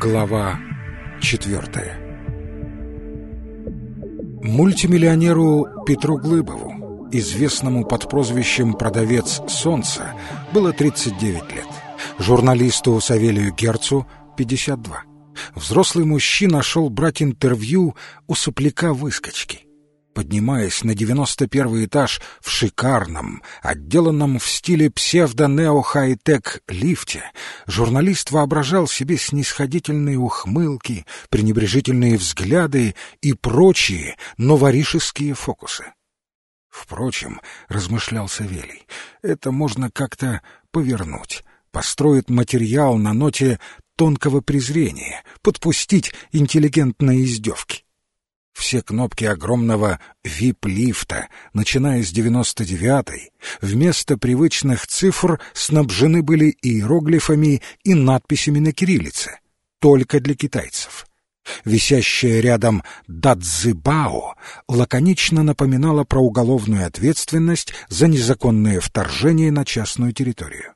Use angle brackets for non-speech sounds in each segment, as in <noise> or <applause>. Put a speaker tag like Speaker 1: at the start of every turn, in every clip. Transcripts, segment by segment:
Speaker 1: Глава четвертая Мультимиллионеру Петру Глыбову, известному под прозвищем «Продавец солнца», было 39 лет. Журналисту Савелию Герцу — 52. Взрослый мужчина шел брать интервью у сопляка-выскочки. Поднимаясь на девяносто первый этаж в шикарном, отделанном в стиле псевдо-нео-хай-тек лифте, журналист воображал себе снисходительные ухмылки, пренебрежительные взгляды и прочие новоришеские фокусы. Впрочем, размышлял Савелий, это можно как-то повернуть, построить материал на ноте тонкого презрения, подпустить интеллигентные издевки. Все кнопки огромного вип-лифта, начиная с 99-й, вместо привычных цифр снабжены были иероглифами и надписями на кириллице, только для китайцев. Висящая рядом «Дадзибао» лаконично напоминала про уголовную ответственность за незаконное вторжение на частную территорию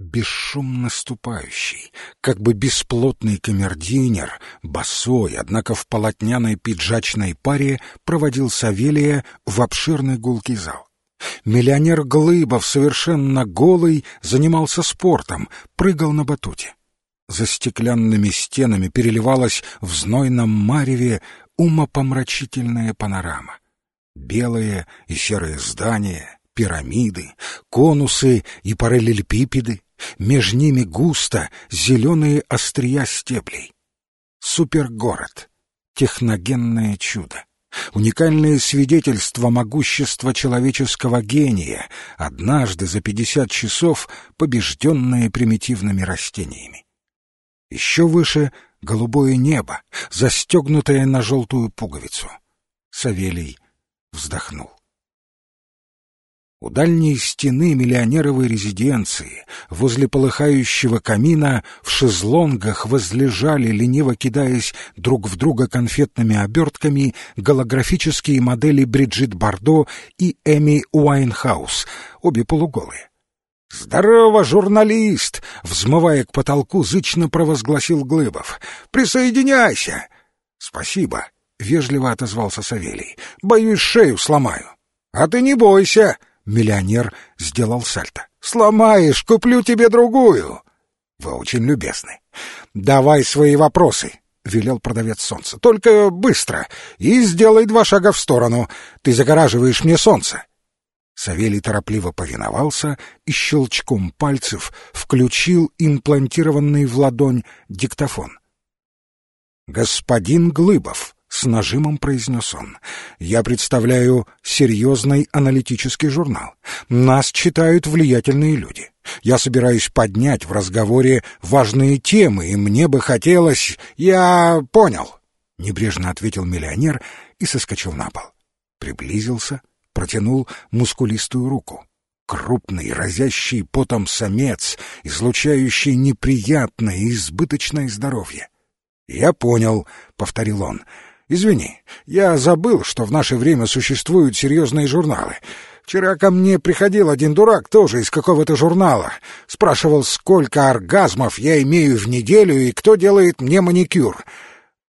Speaker 1: бесшумно ступающий, как бы бесплотный камердинер, босой, однако в полотняной пиджачной паре, проводил Савелия в обширный гулкий зал. Миллионер Глыбов, совершенно голый, занимался спортом, прыгал на батуте. За стеклянными стенами переливалась в знойном мареве умопомрачительная панорама. Белые и серые здания, пирамиды, конусы и параллелепипеды, меж ними густо зеленые острия стеблей. Супергород. Техногенное чудо. Уникальное свидетельство могущества человеческого гения, однажды за пятьдесят часов побежденное примитивными растениями. Еще выше — голубое небо, застегнутое на желтую пуговицу. Савелий вздохнул. У дальней стены миллионеровой резиденции, возле полыхающего камина, в шезлонгах возлежали, лениво кидаясь друг в друга конфетными обертками, голографические модели Бриджит Бардо и Эми Уайнхаус, обе полуголые. «Здорово, журналист!» — взмывая к потолку, зычно провозгласил Глыбов. «Присоединяйся!» «Спасибо!» — вежливо отозвался Савелий. «Боюсь, шею сломаю». «А ты не бойся!» Миллионер сделал сальто. «Сломаешь, куплю тебе другую!» «Вы очень любезны. Давай свои вопросы!» — велел продавец солнца. — Только быстро и сделай два шага в сторону. Ты загораживаешь мне солнце. Савелий торопливо повиновался и щелчком пальцев включил имплантированный в ладонь диктофон. «Господин Глыбов», с нажимом произнес он. «Я представляю серьезный аналитический журнал. Нас читают влиятельные люди. Я собираюсь поднять в разговоре важные темы, и мне бы хотелось... Я понял!» Небрежно ответил миллионер и соскочил на пол. Приблизился, протянул мускулистую руку. Крупный, разящий потом самец, излучающий неприятное и избыточное здоровье. «Я понял», — повторил он, — Извини, я забыл, что в наше время существуют серьезные журналы. Вчера ко мне приходил один дурак, тоже из какого-то журнала. Спрашивал, сколько оргазмов я имею в неделю и кто делает мне маникюр.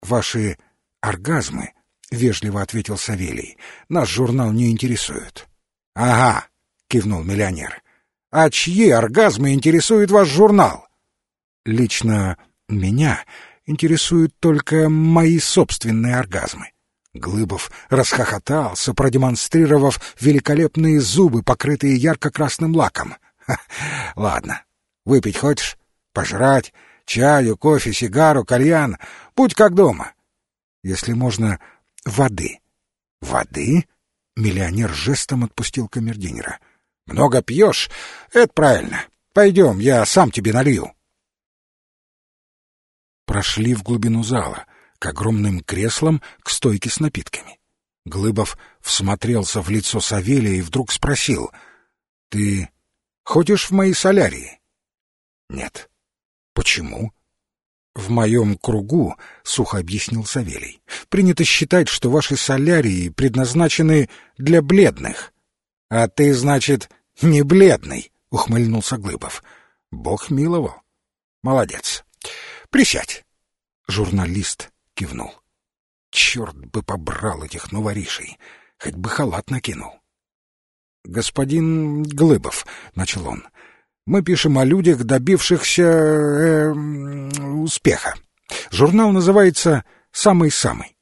Speaker 1: Ваши оргазмы, — вежливо ответил Савелий, — наш журнал не интересует. — Ага, — кивнул миллионер. — А чьи оргазмы интересует ваш журнал? — Лично меня интересуют только мои собственные оргазмы. Глыбов расхохотался, продемонстрировав великолепные зубы, покрытые ярко-красным лаком. ладно, выпить хочешь? Пожрать? Чаю, кофе, сигару, кальян? Будь как дома. Если можно, воды. Воды? Миллионер жестом отпустил камердинера. Много пьешь? Это правильно. Пойдем, я сам тебе налью прошли в глубину зала, к огромным креслам, к стойке с напитками. Глыбов всмотрелся в лицо Савелия и вдруг спросил, «Ты ходишь в мои солярии?» «Нет». «Почему?» «В моем кругу, — сухо объяснил Савелий, — принято считать, что ваши солярии предназначены для бледных». «А ты, значит, не бледный?» — ухмыльнулся Глыбов. «Бог миловал. Молодец. Присядь. Журналист кивнул. Черт бы побрал этих новоришей, хоть бы халат накинул. «Господин Глыбов», — начал он, — «мы пишем о людях, добившихся э, успеха. Журнал называется «Самый-самый».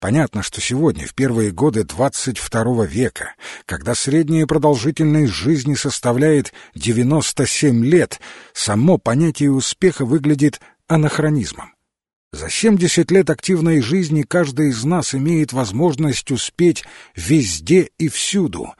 Speaker 1: Понятно, что сегодня, в первые годы 22 века, когда средняя продолжительность жизни составляет 97 лет, само понятие успеха выглядит анахронизмом. За 70 лет активной жизни каждый из нас имеет возможность успеть везде и всюду.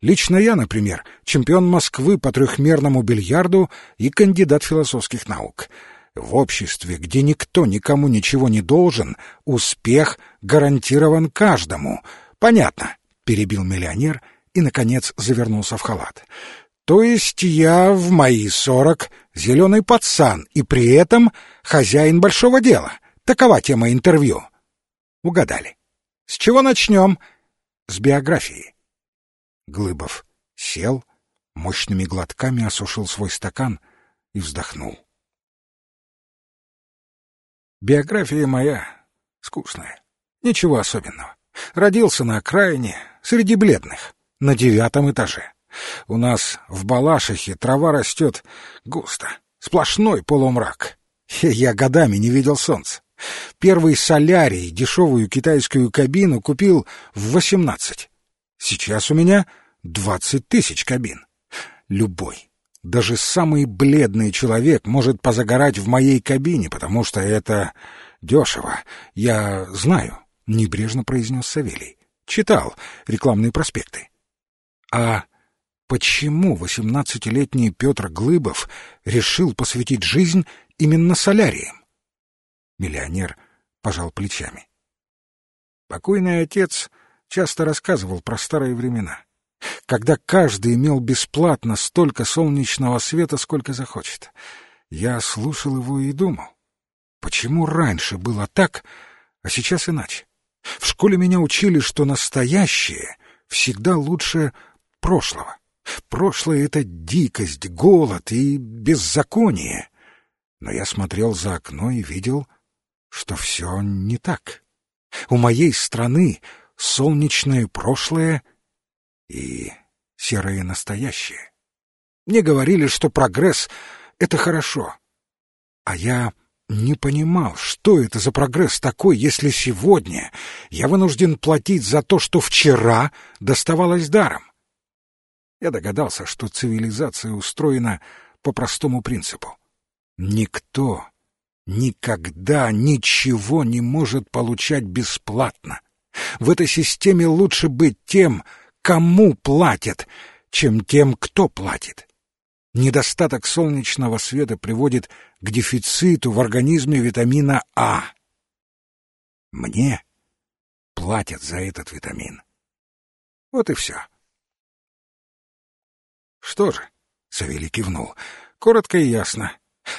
Speaker 1: Лично я, например, чемпион Москвы по трехмерному бильярду и кандидат философских наук. В обществе, где никто никому ничего не должен, успех гарантирован каждому. Понятно, перебил миллионер и наконец завернулся в халат. То есть я в мои сорок зеленый пацан и при этом хозяин большого дела. Такова тема интервью. Угадали. С чего начнем? С биографии. Глыбов сел, мощными глотками осушил свой стакан и вздохнул. Биография моя скучная. Ничего особенного. Родился на окраине, среди бледных, на девятом этаже. У нас в Балашихе трава растет густо, сплошной полумрак. Я годами не видел солнца. Первый солярий, дешевую китайскую кабину, купил в восемнадцать. Сейчас у меня двадцать тысяч кабин. Любой, даже самый бледный человек может позагорать в моей кабине, потому что это дешево. Я знаю, — небрежно произнес Савелий. Читал рекламные проспекты. А почему восемнадцатилетний Петр Глыбов решил посвятить жизнь именно соляриям? Миллионер пожал плечами. Покойный отец часто рассказывал про старые времена, когда каждый имел бесплатно столько солнечного света, сколько захочет. Я слушал его и думал, почему раньше было так, а сейчас иначе? В школе меня учили, что настоящее всегда лучше прошлого. Прошлое — это дикость, голод и беззаконие. Но я смотрел за окно и видел — что все не так. У моей страны солнечное прошлое и серое настоящее. Мне говорили, что прогресс — это хорошо. А я не понимал, что это за прогресс такой, если сегодня я вынужден платить за то, что вчера доставалось даром. Я догадался, что цивилизация устроена по простому принципу. Никто никогда ничего не может получать бесплатно. В этой системе лучше быть тем, кому платят, чем тем, кто платит. Недостаток солнечного света приводит к дефициту в организме витамина А. Мне платят за этот витамин. Вот и все. Что же, Савелий кивнул, коротко и ясно.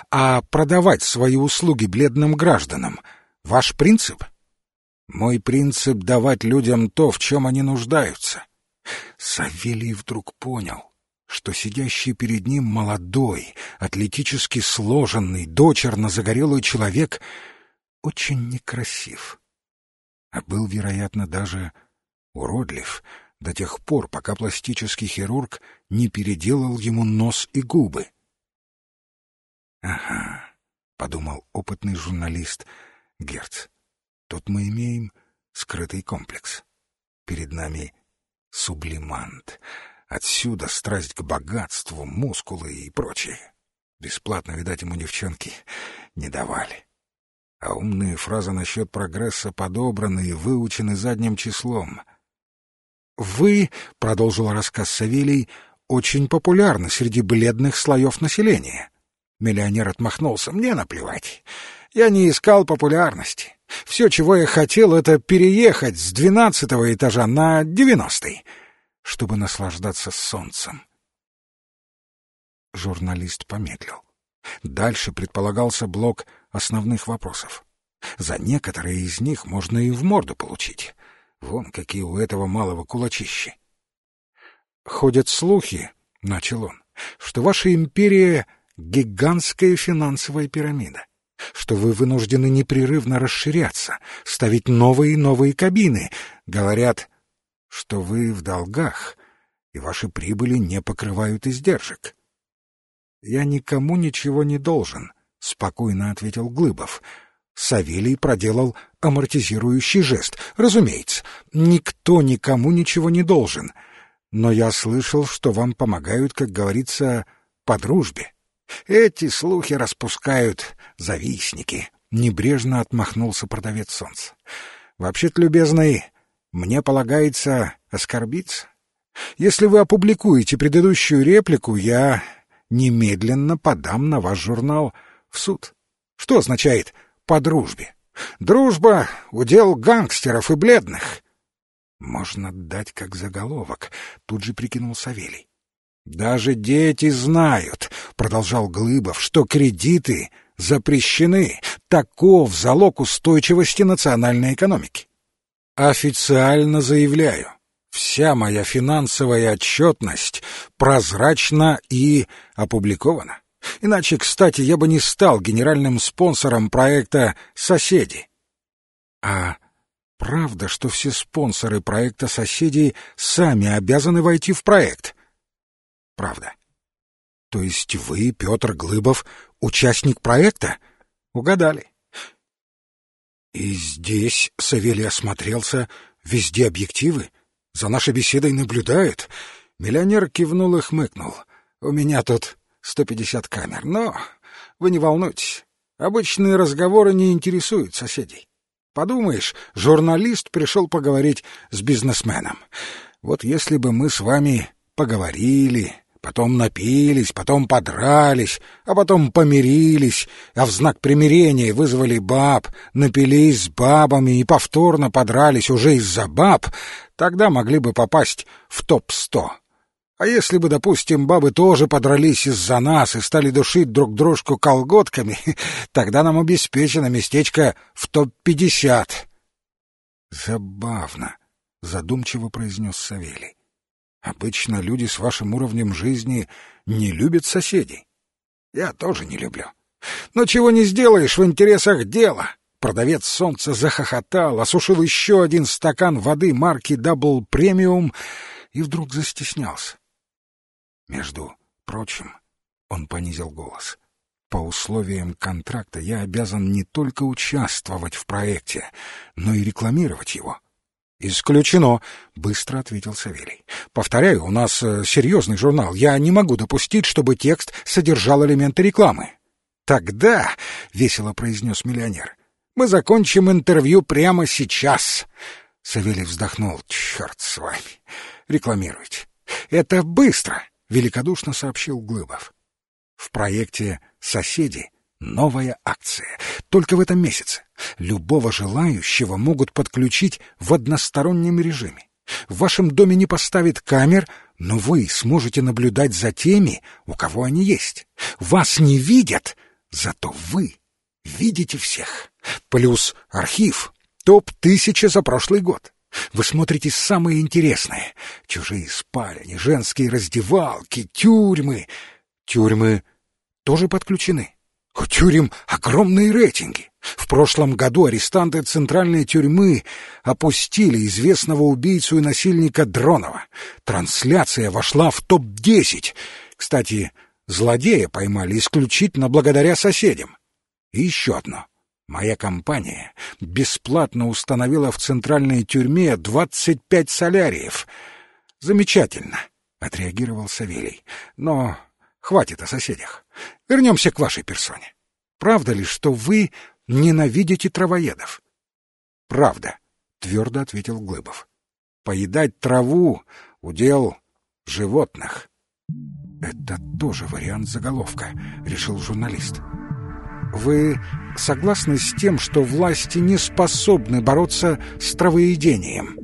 Speaker 1: А продавать свои услуги бледным гражданам — ваш принцип? Мой принцип — давать людям то, в чем они нуждаются. Савелий вдруг понял, что сидящий перед ним молодой, атлетически сложенный, дочерно-загорелый человек очень некрасив, а был, вероятно, даже уродлив до тех пор, пока пластический хирург не переделал ему нос и губы. Ага, подумал опытный журналист Герц. Тут мы имеем скрытый комплекс. Перед нами сублимант. Отсюда страсть к богатству, мускулы и прочее. Бесплатно, видать, ему девчонки не давали. А умные фразы насчет прогресса подобраны и выучены задним числом. «Вы, — продолжил рассказ Савелий, — очень популярны среди бледных слоев населения. Миллионер отмахнулся. «Мне наплевать. Я не искал популярности. Все, чего я хотел, это переехать с двенадцатого этажа на девяностый, чтобы наслаждаться солнцем». Журналист помедлил. Дальше предполагался блок основных вопросов. За некоторые из них можно и в морду получить. Вон какие у этого малого кулачищи. «Ходят слухи», — начал он, — «что ваша империя гигантская финансовая пирамида. что вы вынуждены непрерывно расширяться, ставить новые и новые кабины. Говорят, что вы в долгах, и ваши прибыли не покрывают издержек. «Я никому ничего не должен», — спокойно ответил Глыбов. Савелий проделал амортизирующий жест. «Разумеется, никто никому ничего не должен. Но я слышал, что вам помогают, как говорится, по дружбе. Эти слухи распускают завистники». Небрежно отмахнулся продавец солнца. «Вообще-то, любезный, мне полагается оскорбиться. Если вы опубликуете предыдущую реплику, я немедленно подам на ваш журнал в суд. Что означает «по дружбе»? Дружба — удел гангстеров и бледных. Можно дать как заголовок, тут же прикинул Савелий. Даже дети знают, продолжал Глыбов, что кредиты запрещены. Таков залог устойчивости национальной экономики. Официально заявляю, вся моя финансовая отчетность прозрачна и опубликована. Иначе, кстати, я бы не стал генеральным спонсором проекта «Соседи». А правда, что все спонсоры проекта «Соседи» сами обязаны войти в проект? Правда. То есть вы, Петр Глыбов, участник проекта? Угадали. И здесь Савелий осмотрелся, везде объективы, за нашей беседой наблюдают. Миллионер кивнул и хмыкнул. У меня тут сто пятьдесят камер, но вы не волнуйтесь. Обычные разговоры не интересуют соседей. Подумаешь, журналист пришел поговорить с бизнесменом. Вот если бы мы с вами поговорили, Потом напились, потом подрались, а потом помирились, а в знак примирения вызвали баб, напились с бабами и повторно подрались уже из-за баб, тогда могли бы попасть в топ-100. А если бы, допустим, бабы тоже подрались из-за нас и стали душить друг дружку колготками, <laughs> тогда нам обеспечено местечко в топ-50. Забавно, задумчиво произнес Савелий. Обычно люди с вашим уровнем жизни не любят соседей. Я тоже не люблю. Но чего не сделаешь в интересах дела. Продавец солнца захохотал, осушил еще один стакан воды марки Double Premium и вдруг застеснялся. Между прочим, он понизил голос. По условиям контракта я обязан не только участвовать в проекте, но и рекламировать его. «Исключено», — быстро ответил Савелий. «Повторяю, у нас э, серьезный журнал. Я не могу допустить, чтобы текст содержал элементы рекламы». «Тогда», — весело произнес миллионер, — «мы закончим интервью прямо сейчас». Савелий вздохнул. «Черт с вами! Рекламируйте». «Это быстро», — великодушно сообщил Глыбов. В проекте «Соседи» Новая акция. Только в этом месяце. Любого желающего могут подключить в одностороннем режиме. В вашем доме не поставит камер, но вы сможете наблюдать за теми, у кого они есть. Вас не видят, зато вы видите всех. Плюс архив. Топ-1000 за прошлый год. Вы смотрите самые интересные. Чужие спальни, женские раздевалки, тюрьмы. Тюрьмы тоже подключены. У тюрем огромные рейтинги. В прошлом году арестанты центральной тюрьмы опустили известного убийцу и насильника Дронова. Трансляция вошла в топ-10. Кстати, злодея поймали исключительно благодаря соседям. И еще одно. Моя компания бесплатно установила в центральной тюрьме 25 соляриев. Замечательно, отреагировал Савелий. Но хватит о соседях. Вернемся к вашей персоне. Правда ли, что вы ненавидите травоедов? Правда, твердо ответил Глыбов. Поедать траву — удел животных. Это тоже вариант заголовка, решил журналист. Вы согласны с тем, что власти не способны бороться с травоедением?